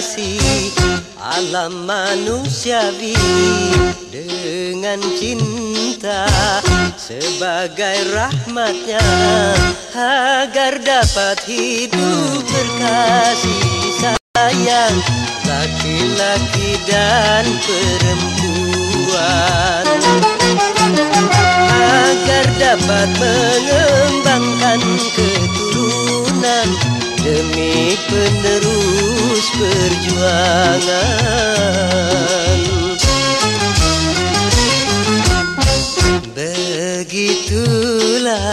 kasih alam manusiawi dengan cinta sebagai rahmatnya agar dapat hidup berkasih sayang laki-laki dan perempuan. Agar dapat mengembangkan keturunan demi penerus perjuangan Begitulah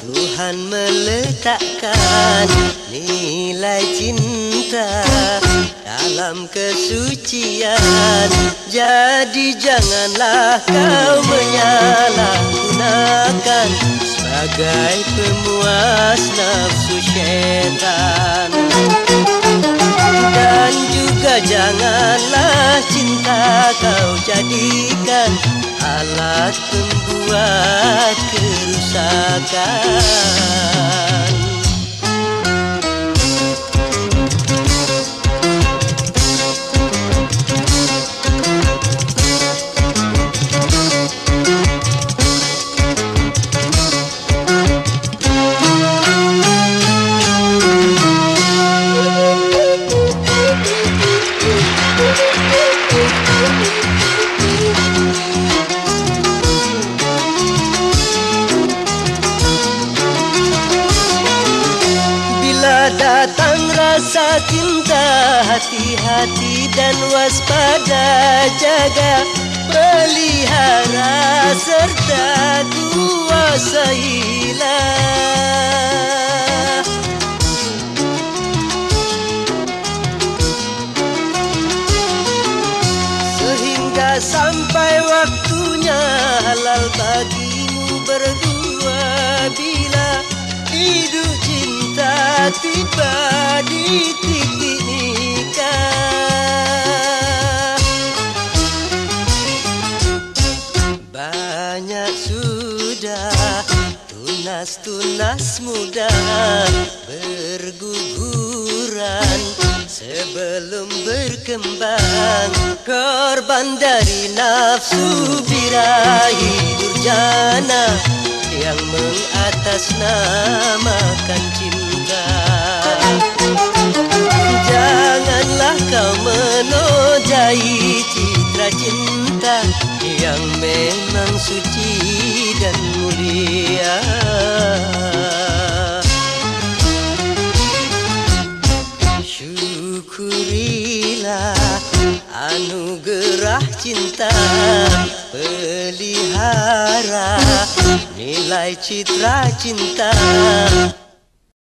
Tuhan meletakkan nilai cinta dalam kesucian. Jadi janganlah kau menyalahgunakan Sebagai pemuas nafsu syaitan janganlah cinta kau jadikan Alat pembuat kerusakan cinta Hati-hati dan waspada. Jaga, pelihara serta kuasailah. Sehingga sampai waktunya halal bagimu berdua. Bila hidup tiba di titik nikah. Banyak sudah tunas-tunas muda berguguran Sebelum berkembang. Korban dari nafsu birahi durjana Yang mengatasnamakan cinta menodai citra cinta Yang memang suci dan mulia. Syukurilah anugerah cinta Pelihara nilai citra cinta